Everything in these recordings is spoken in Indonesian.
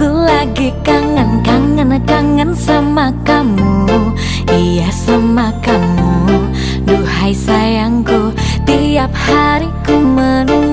Aku lagi kangen, kangen, kangen sama kamu. Iya sama kamu. Duhai sayangku Tiap hari ku menunggu.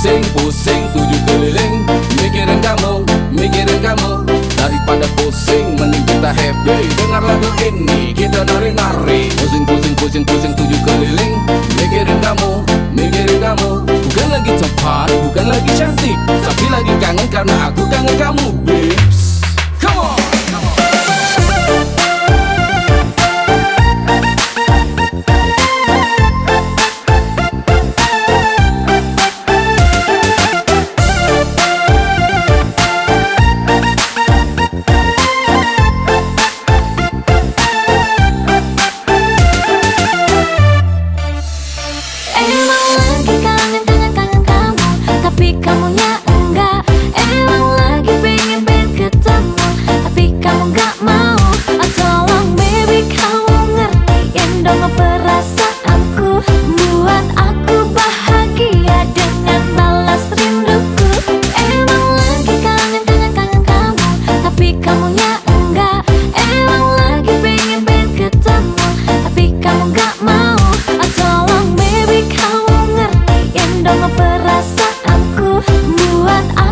Pusing, pusing tujuh keliling. Mikirin kamu, mikirin kamu. Daripada pusing, mending kita happy. Dengar lagu ini, kita nari-nari. Pusing, pusing, pusing, pusing tujuh keliling. Mikirin kamu, mikirin kamu. Bukan lagi cepat, bukan lagi cantik. Tapi lagi kangen karena aku kangen kamu, baby. perasaanku buat aku